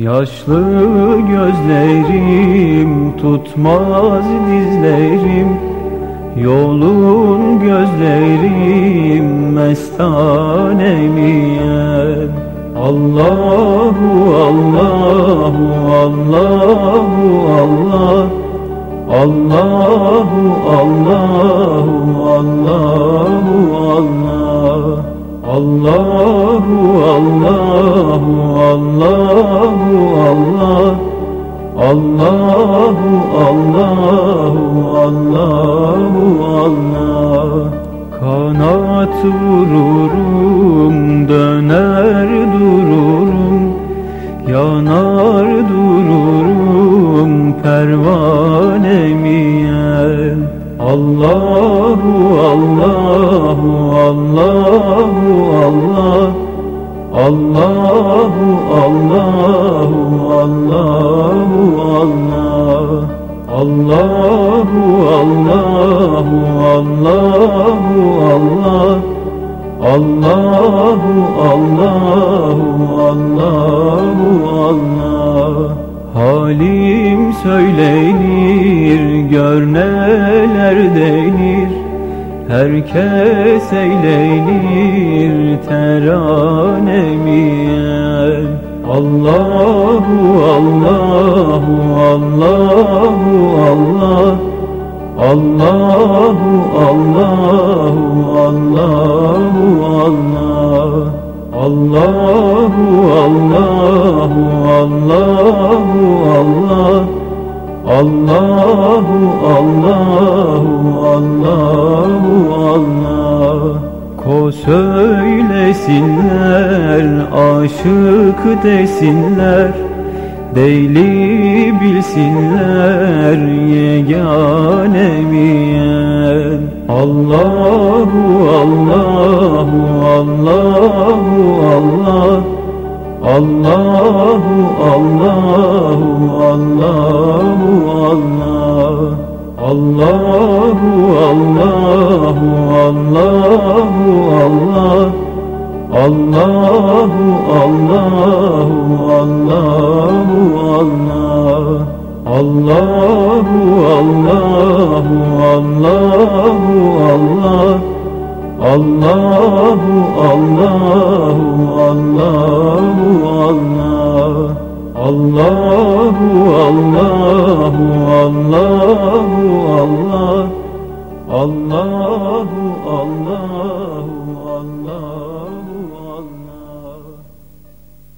Yaşlı gözlerim tutmaz dizlerim Yolun gözlerim mestanemiye. Allahu Allahu Allahu Allah. Allahu Allahu Allahu Allah. Allahu Allahu Allah Allahu Allahu Allahu Allah. Kanat vururum döner dururum. Yanar dururum pervanemiye. Allahu Allahu Allahu Allah Allahu Allahu Allahu Allah Allahu Allahu Allahu Allah Allahu Allahu Allahu Allah Halim söylenir gör neler denir Herkes eğlenir teranemiye Allahu Allahu Allahu Allah. Allahu Allahu Allahu Allah. Allahu Allahu Allahu Allah Allahu Allahu Allahu Allah. Ko söylesinler aşık desinler. Deyli bilsinler yeganemiyen Allahu Allahu Allahu Allah Allahu Allahu Allahu Allah Allahu Allahu Allahu Allah Allahu Allahu Allahu Allah Allahu Allahu Allahu Allah Allahu Allahu Allahu Allah. Allahu Allahu Allahu Allah. Allahu Allahu